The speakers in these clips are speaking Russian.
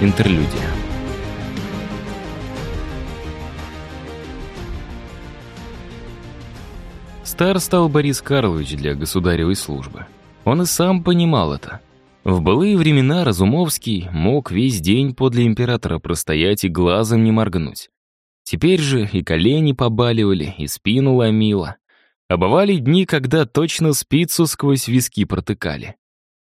Интерлюдия. Стар стал Борис Карлович для государевой службы. Он и сам понимал это. В былые времена Разумовский мог весь день подле императора простоять и глазом не моргнуть. Теперь же и колени побаливали, и спину ломило. А бывали дни, когда точно спицу сквозь виски протыкали.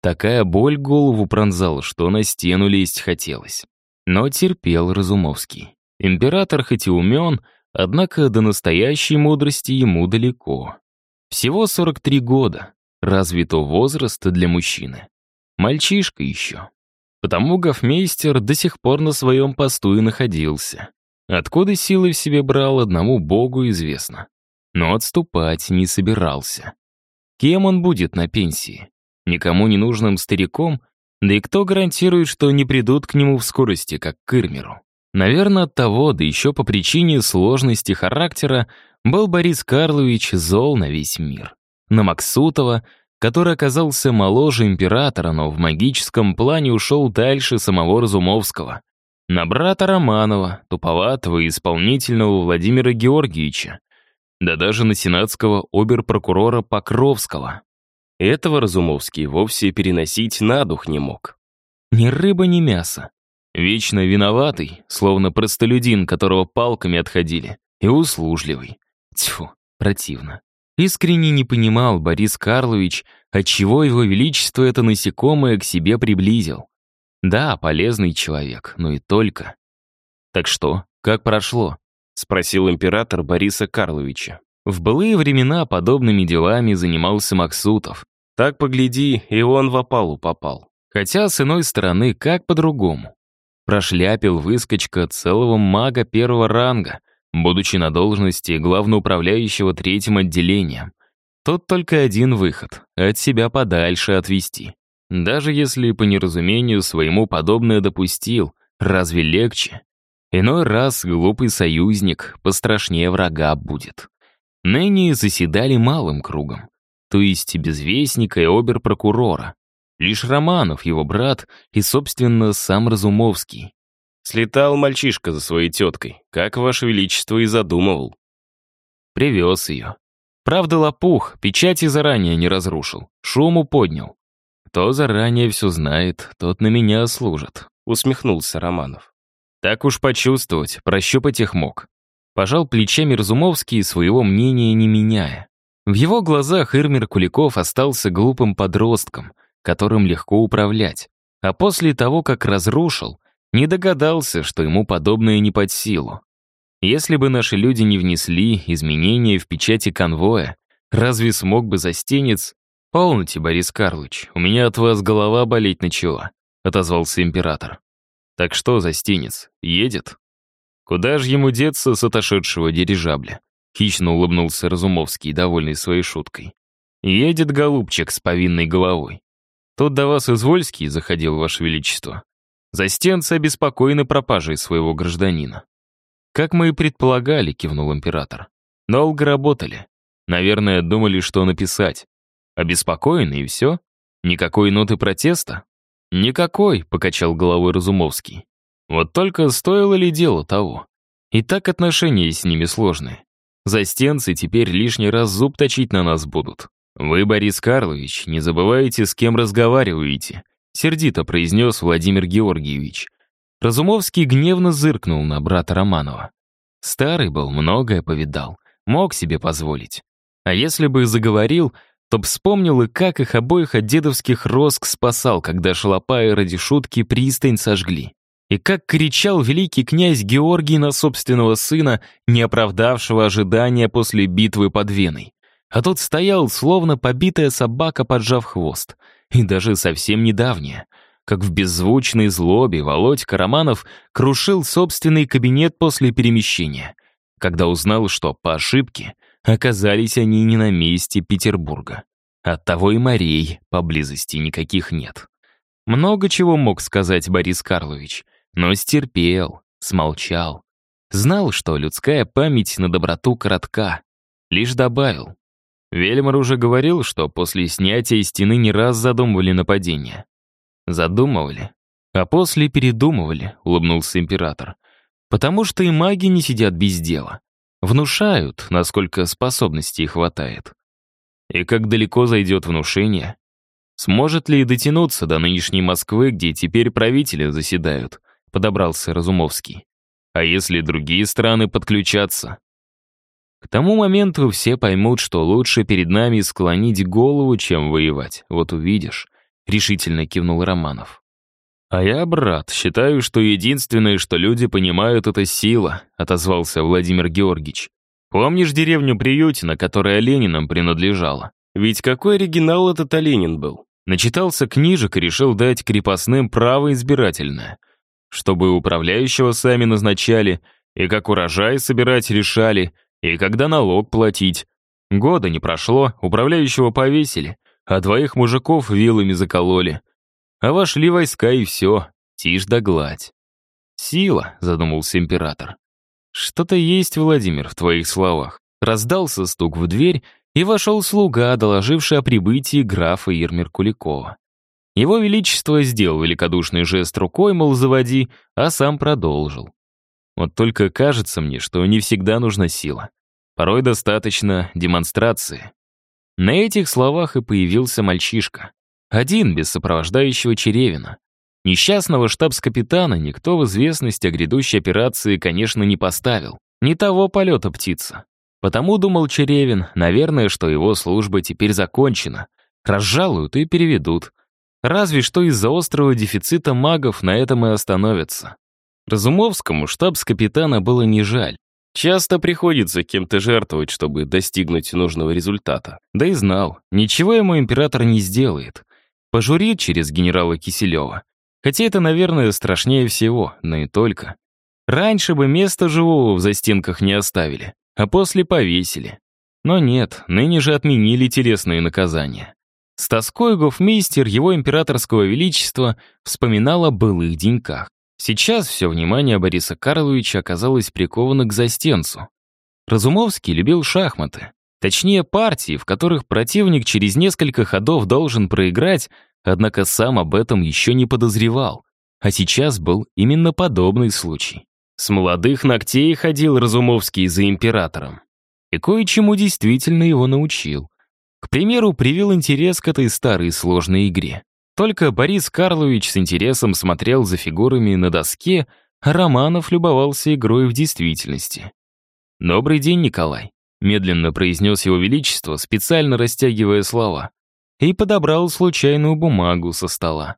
Такая боль голову пронзала, что на стену лезть хотелось. Но терпел Разумовский. Император хоть и умен, однако до настоящей мудрости ему далеко. Всего 43 года. Разве то возраст для мужчины? Мальчишка еще. Потому гофмейстер до сих пор на своем посту и находился. Откуда силы в себе брал, одному богу известно. Но отступать не собирался. Кем он будет на пенсии? Никому не нужным стариком? Да и кто гарантирует, что не придут к нему в скорости, как к Ирмеру? Наверное, от того, да еще по причине сложности характера, был Борис Карлович зол на весь мир. На Максутова, который оказался моложе императора, но в магическом плане ушел дальше самого Разумовского. На брата Романова, туповатого и исполнительного Владимира Георгиевича. Да даже на сенатского оберпрокурора Покровского. Этого Разумовский вовсе переносить на дух не мог. Ни рыба, ни мясо. Вечно виноватый, словно простолюдин, которого палками отходили, и услужливый. Тьфу, противно. Искренне не понимал Борис Карлович, отчего его величество это насекомое к себе приблизил. Да, полезный человек, но и только. «Так что, как прошло?» — спросил император Бориса Карловича. В былые времена подобными делами занимался Максутов. Так погляди, и он в опалу попал. Хотя, с иной стороны, как по-другому. Прошляпил выскочка целого мага первого ранга, будучи на должности главноуправляющего третьим отделением. Тут только один выход — от себя подальше отвести. Даже если по неразумению своему подобное допустил, разве легче? Иной раз глупый союзник пострашнее врага будет. Ныне заседали малым кругом, то есть без вестника и оберпрокурора. Лишь Романов, его брат, и, собственно, сам Разумовский. Слетал мальчишка за своей теткой, как Ваше Величество и задумывал. Привез ее. Правда, лопух, печати заранее не разрушил, шуму поднял. Кто заранее все знает, тот на меня служит, усмехнулся Романов. Так уж почувствовать, прощупать их мог. Пожал плечами Разумовский, своего мнения не меняя. В его глазах Ирмер Куликов остался глупым подростком, которым легко управлять. А после того, как разрушил, не догадался, что ему подобное не под силу. Если бы наши люди не внесли изменения в печати конвоя, разве смог бы застенец «Полноте, Борис Карлович, у меня от вас голова болеть начала», — отозвался император. «Так что, застенец, едет?» «Куда же ему деться с отошедшего дирижабля?» — хищно улыбнулся Разумовский, довольный своей шуткой. «Едет голубчик с повинной головой. Тут до вас Извольский заходил, Ваше Величество. Застенцы обеспокоены пропажей своего гражданина. «Как мы и предполагали», — кивнул император. «Долго работали. Наверное, думали, что написать. Обеспокоены и все? Никакой ноты протеста?» «Никакой», — покачал головой Разумовский. «Вот только стоило ли дело того? И так отношения с ними сложные. Застенцы теперь лишний раз зуб точить на нас будут. Вы, Борис Карлович, не забывайте, с кем разговариваете», сердито произнес Владимир Георгиевич. Разумовский гневно зыркнул на брата Романова. Старый был, многое повидал, мог себе позволить. А если бы заговорил, то вспомнил и как их обоих от дедовских роск спасал, когда шалопаи ради шутки пристань сожгли. И как кричал великий князь Георгий на собственного сына, не оправдавшего ожидания после битвы под Веной. А тот стоял, словно побитая собака, поджав хвост — и даже совсем недавнее, как в беззвучной злобе Володька Романов крушил собственный кабинет после перемещения, когда узнал, что по ошибке оказались они не на месте Петербурга. Оттого и морей поблизости никаких нет. Много чего мог сказать Борис Карлович, но стерпел, смолчал. Знал, что людская память на доброту коротка. Лишь добавил, Вельмар уже говорил, что после снятия стены не раз задумывали нападение. Задумывали. А после передумывали, улыбнулся император. Потому что и маги не сидят без дела. Внушают, насколько способностей хватает. И как далеко зайдет внушение? Сможет ли дотянуться до нынешней Москвы, где теперь правители заседают? Подобрался Разумовский. А если другие страны подключатся? К тому моменту все поймут, что лучше перед нами склонить голову, чем воевать. Вот увидишь, решительно кивнул Романов. «А я, брат, считаю, что единственное, что люди понимают, это сила», отозвался Владимир Георгиевич. «Помнишь деревню Приютина, которая Лениным принадлежала? Ведь какой оригинал этот Оленин был? Начитался книжек и решил дать крепостным право избирательное. Чтобы управляющего сами назначали, и как урожай собирать решали, и когда налог платить. Года не прошло, управляющего повесили, а двоих мужиков вилами закололи. А вошли войска и все, тишь да гладь. «Сила», — задумался император. «Что-то есть, Владимир, в твоих словах». Раздался стук в дверь, и вошел слуга, доложивший о прибытии графа Ермир Куликова. Его Величество сделал великодушный жест рукой, мол, заводи, а сам продолжил. Вот только кажется мне, что не всегда нужна сила. Порой достаточно демонстрации. На этих словах и появился мальчишка. Один, без сопровождающего Черевина. Несчастного штабс-капитана никто в известность о грядущей операции, конечно, не поставил. Не того полета птица. Потому, думал Черевин, наверное, что его служба теперь закончена. Разжалуют и переведут. Разве что из-за острого дефицита магов на этом и остановятся. Разумовскому штабс-капитана было не жаль. Часто приходится кем-то жертвовать, чтобы достигнуть нужного результата. Да и знал, ничего ему император не сделает. Пожурит через генерала Киселева. Хотя это, наверное, страшнее всего, но и только. Раньше бы место живого в застенках не оставили, а после повесили. Но нет, ныне же отменили телесные наказания. С тоской гофмейстер его императорского величества вспоминал о былых деньках. Сейчас все внимание Бориса Карловича оказалось приковано к застенцу. Разумовский любил шахматы. Точнее, партии, в которых противник через несколько ходов должен проиграть, однако сам об этом еще не подозревал. А сейчас был именно подобный случай. С молодых ногтей ходил Разумовский за императором. И кое-чему действительно его научил. Примеру, привил интерес к этой старой сложной игре. Только Борис Карлович с интересом смотрел за фигурами на доске, а Романов любовался игрой в действительности. «Добрый день, Николай», — медленно произнес его величество, специально растягивая слова, и подобрал случайную бумагу со стола.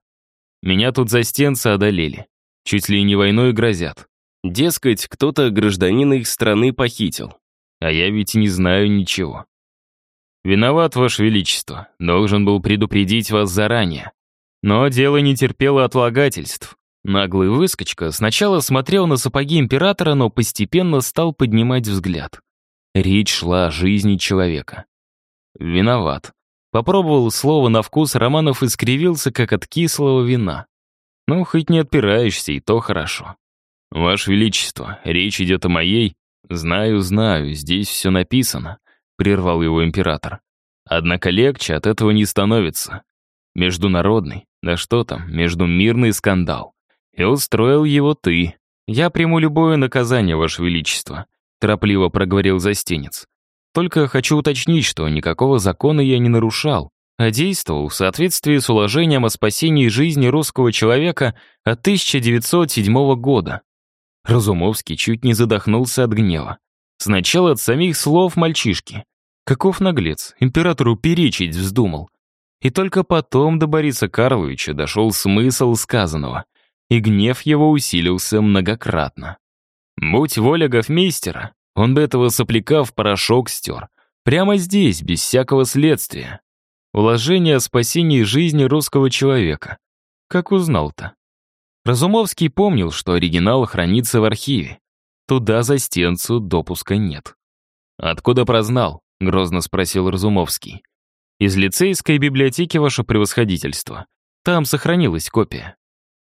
«Меня тут застенцы одолели. Чуть ли не войной грозят. Дескать, кто-то гражданина их страны похитил. А я ведь не знаю ничего. Виноват, Ваше Величество. Должен был предупредить вас заранее. Но дело не терпело отлагательств. Наглый выскочка сначала смотрел на сапоги императора, но постепенно стал поднимать взгляд. Речь шла о жизни человека. Виноват. Попробовал слово на вкус, Романов искривился, как от кислого вина. Ну, хоть не отпираешься, и то хорошо. «Ваше Величество, речь идет о моей...» «Знаю, знаю, здесь все написано», — прервал его император. «Однако легче от этого не становится. Международный, да что там, междумирный скандал. И устроил его ты. Я приму любое наказание, Ваше Величество», — торопливо проговорил застенец. «Только хочу уточнить, что никакого закона я не нарушал, а действовал в соответствии с уложением о спасении жизни русского человека от 1907 года. Разумовский чуть не задохнулся от гнева. Сначала от самих слов мальчишки. Каков наглец, императору перечить вздумал. И только потом до Бориса Карловича дошел смысл сказанного, и гнев его усилился многократно. Будь воля гофмейстера, он бы этого сопляка в порошок стер. Прямо здесь, без всякого следствия. Уложение о спасении жизни русского человека. Как узнал-то? Разумовский помнил, что оригинал хранится в архиве. Туда за стенцу допуска нет. «Откуда прознал?» — грозно спросил Разумовский. «Из лицейской библиотеки, ваше превосходительство. Там сохранилась копия».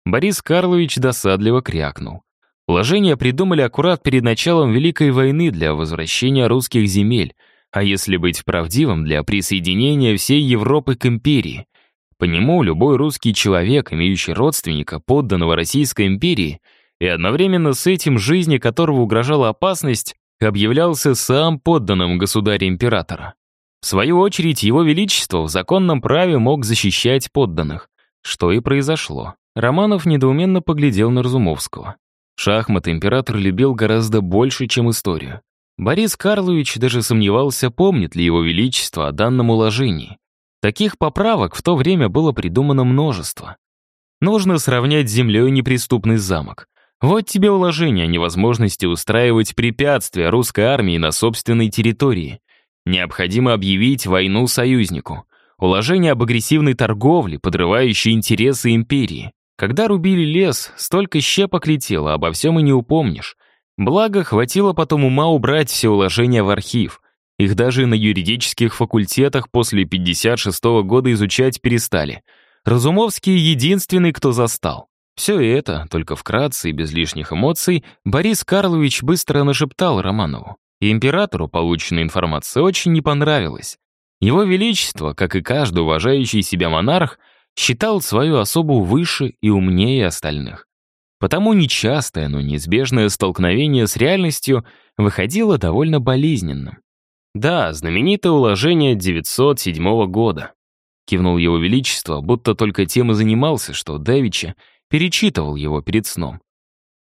Борис Карлович досадливо крякнул. Уложения придумали аккурат перед началом Великой войны для возвращения русских земель, а если быть правдивым, для присоединения всей Европы к империи. По нему любой русский человек, имеющий родственника, подданного Российской империи, и одновременно с этим жизни которого угрожала опасность, объявлялся сам подданным государя-императора. В свою очередь, его величество в законном праве мог защищать подданных, что и произошло. Романов недоуменно поглядел на Разумовского. Шахматы император любил гораздо больше, чем историю. Борис Карлович даже сомневался, помнит ли его величество о данном уложении. Таких поправок в то время было придумано множество. Нужно сравнять с землей неприступный замок. Вот тебе уложение о невозможности устраивать препятствия русской армии на собственной территории. Необходимо объявить войну союзнику. Уложение об агрессивной торговле, подрывающей интересы империи. Когда рубили лес, столько щепок летело, обо всем и не упомнишь. Благо, хватило потом ума убрать все уложения в архив. Их даже на юридических факультетах после 56 -го года изучать перестали. Разумовский единственный, кто застал. Все это, только вкратце и без лишних эмоций, Борис Карлович быстро нашептал Романову. И императору полученная информация очень не понравилась. Его Величество, как и каждый уважающий себя монарх, считал свою особу выше и умнее остальных. Потому нечастое, но неизбежное столкновение с реальностью выходило довольно болезненным. «Да, знаменитое уложение 907 года», — кивнул его величество, будто только тем и занимался, что Давича перечитывал его перед сном.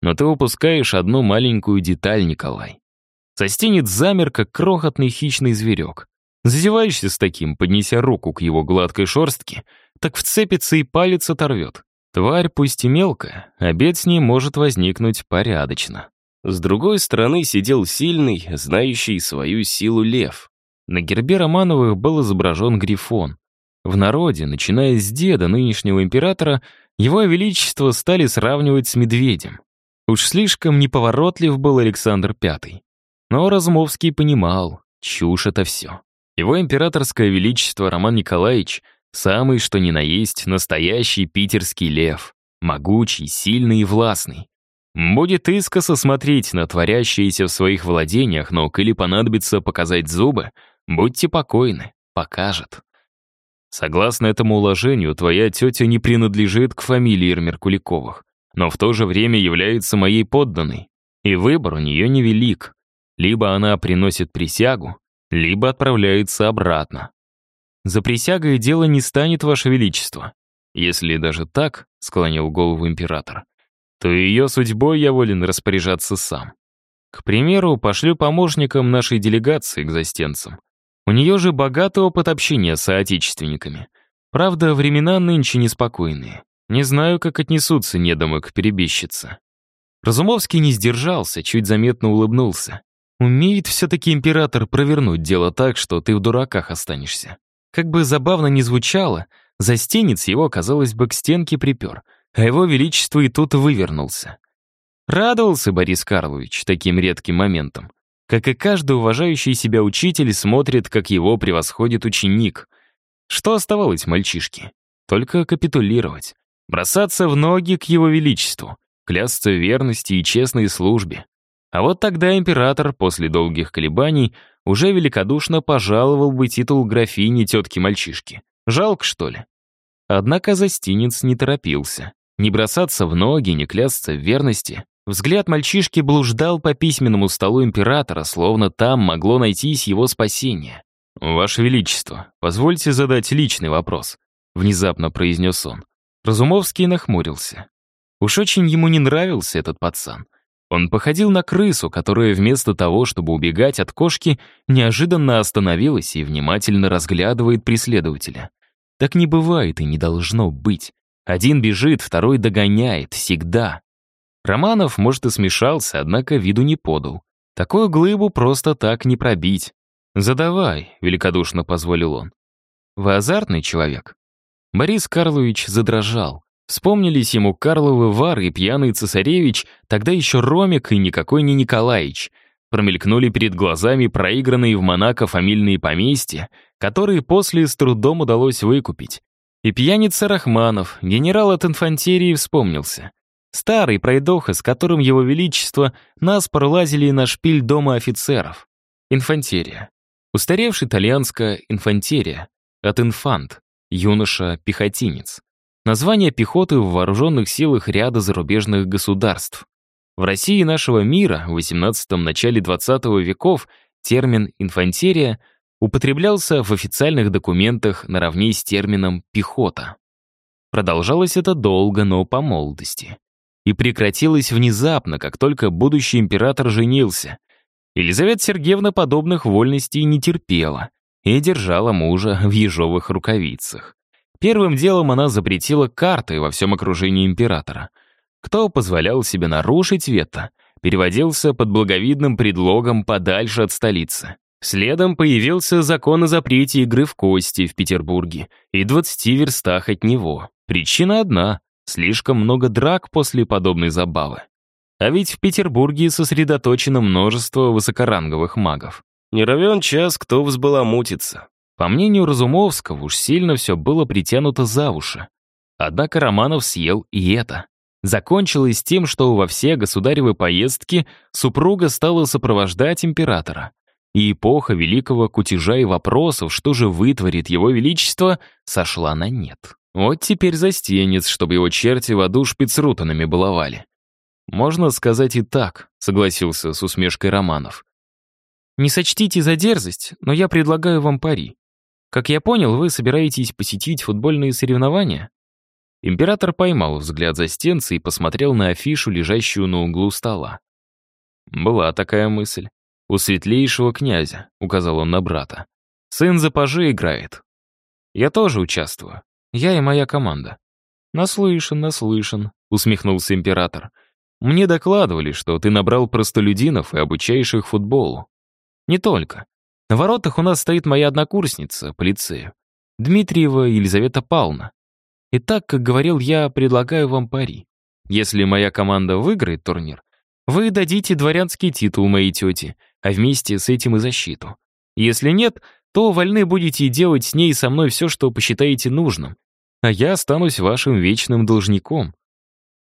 «Но ты упускаешь одну маленькую деталь, Николай. Состенец замер, как крохотный хищный зверек. Зазеваешься с таким, поднеся руку к его гладкой шорстке, так вцепится и палец оторвет. Тварь пусть и мелкая, обед с ней может возникнуть порядочно. С другой стороны сидел сильный, знающий свою силу лев. На гербе Романовых был изображен грифон. В народе, начиная с деда нынешнего императора, его величество стали сравнивать с медведем. Уж слишком неповоротлив был Александр V. Но Разумовский понимал, чушь это все. Его императорское величество Роман Николаевич самый что ни на есть настоящий питерский лев, могучий, сильный и властный. Будет искоса смотреть на творящееся в своих владениях, но коли понадобится показать зубы, будьте покойны, покажет. Согласно этому уложению, твоя тетя не принадлежит к фамилии Меркуликовых, но в то же время является моей подданной, и выбор у нее невелик. Либо она приносит присягу, либо отправляется обратно. За присягой дело не станет, Ваше Величество. Если даже так, — склонил голову император, то ее судьбой я волен распоряжаться сам. К примеру, пошлю помощникам нашей делегации к застенцам. У нее же богатый опыт общения с соотечественниками. Правда, времена нынче неспокойные. Не знаю, как отнесутся недомы к. Разумовский не сдержался, чуть заметно улыбнулся. Умеет все-таки император провернуть дело так, что ты в дураках останешься. Как бы забавно ни звучало, застенец его, казалось бы, к стенке припер — а его величество и тут вывернулся. Радовался Борис Карлович таким редким моментом. Как и каждый уважающий себя учитель смотрит, как его превосходит ученик. Что оставалось мальчишке? Только капитулировать. Бросаться в ноги к его величеству. Клясться в верности и честной службе. А вот тогда император, после долгих колебаний, уже великодушно пожаловал бы титул графини тетки-мальчишки. Жалко, что ли? Однако застинец не торопился. Не бросаться в ноги, не клясться в верности. Взгляд мальчишки блуждал по письменному столу императора, словно там могло найтись его спасение. «Ваше Величество, позвольте задать личный вопрос», — внезапно произнес он. Разумовский нахмурился. Уж очень ему не нравился этот пацан. Он походил на крысу, которая вместо того, чтобы убегать от кошки, неожиданно остановилась и внимательно разглядывает преследователя. Так не бывает и не должно быть. Один бежит, второй догоняет, всегда. Романов, может, и смешался, однако виду не подал. Такую глыбу просто так не пробить. «Задавай», — великодушно позволил он. «Вы азартный человек?» Борис Карлович задрожал. Вспомнились ему Карловы Вар и пьяный цесаревич, тогда еще Ромик и никакой не Николаич. Промелькнули перед глазами проигранные в Монако фамильные поместья, которые после с трудом удалось выкупить. И пьяница Рахманов, генерал от инфантерии, вспомнился. Старый пройдоха, с которым его величество нас пролазили на шпиль дома офицеров. Инфантерия. Устаревшая итальянская инфантерия. От инфант. юноша-пехотинец. Название пехоты в вооруженных силах ряда зарубежных государств. В России нашего мира в XVIII начале XX веков термин «инфантерия» употреблялся в официальных документах наравне с термином «пехота». Продолжалось это долго, но по молодости. И прекратилось внезапно, как только будущий император женился. Елизавета Сергеевна подобных вольностей не терпела и держала мужа в ежовых рукавицах. Первым делом она запретила карты во всем окружении императора. Кто позволял себе нарушить вето, переводился под благовидным предлогом подальше от столицы. Следом появился закон о запрете игры в кости в Петербурге и 20 верстах от него. Причина одна — слишком много драк после подобной забавы. А ведь в Петербурге сосредоточено множество высокоранговых магов. Не равен час, кто взбаламутится. По мнению Разумовского, уж сильно все было притянуто за уши. Однако Романов съел и это. Закончилось тем, что во все государевы поездки супруга стала сопровождать императора. И эпоха великого кутежа и вопросов, что же вытворит его величество, сошла на нет. Вот теперь застенец, чтобы его черти в аду шпицрутанами баловали. «Можно сказать и так», — согласился с усмешкой Романов. «Не сочтите за дерзость, но я предлагаю вам пари. Как я понял, вы собираетесь посетить футбольные соревнования? Император поймал взгляд застенца и посмотрел на афишу, лежащую на углу стола. Была такая мысль. «У светлейшего князя», — указал он на брата. «Сын за пажи играет. Я тоже участвую. Я и моя команда». «Наслышан, наслышан», — усмехнулся император. «Мне докладывали, что ты набрал простолюдинов и обучаешь их футболу». «Не только. На воротах у нас стоит моя однокурсница по лицею, Дмитриева Елизавета Павловна. И так, как говорил я, предлагаю вам пари. Если моя команда выиграет турнир, вы дадите дворянский титул моей тете, а вместе с этим и защиту. Если нет, то вольны будете делать с ней и со мной все, что посчитаете нужным, а я останусь вашим вечным должником».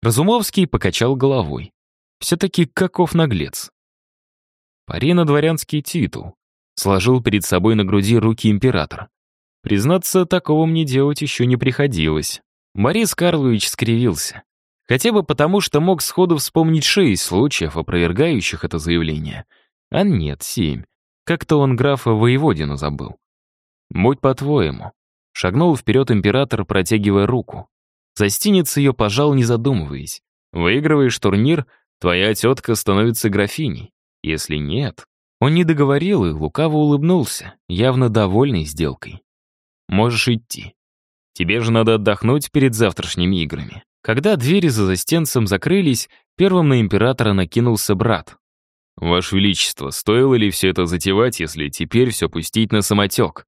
Разумовский покачал головой. Все-таки каков наглец. Пари на дворянский титул. Сложил перед собой на груди руки императора. Признаться, такого мне делать еще не приходилось. Борис Карлович скривился. Хотя бы потому, что мог сходу вспомнить шесть случаев, опровергающих это заявление. А нет, семь. Как-то он графа Воеводину забыл. «Будь по-твоему». Шагнул вперед император, протягивая руку. Застинец ее пожал, не задумываясь. Выигрываешь турнир, твоя тетка становится графиней. Если нет, он не договорил и лукаво улыбнулся, явно довольный сделкой. «Можешь идти. Тебе же надо отдохнуть перед завтрашними играми». Когда двери за застенцем закрылись, первым на императора накинулся брат. «Ваше Величество, стоило ли все это затевать, если теперь все пустить на самотек?»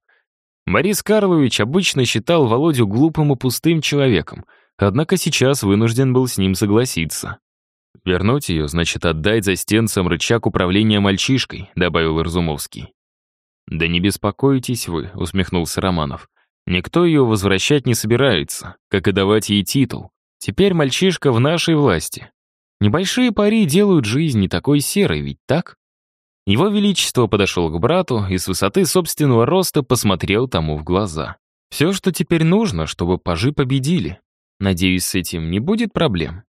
Борис Карлович обычно считал Володю глупым и пустым человеком, однако сейчас вынужден был с ним согласиться. «Вернуть ее, значит, отдать за стенцам рычаг управления мальчишкой», — добавил Разумовский. «Да не беспокойтесь вы», — усмехнулся Романов. «Никто ее возвращать не собирается, как и давать ей титул. Теперь мальчишка в нашей власти. Небольшие пари делают жизнь не такой серой, ведь так?» Его Величество подошел к брату и с высоты собственного роста посмотрел тому в глаза. «Все, что теперь нужно, чтобы пажи победили. Надеюсь, с этим не будет проблем».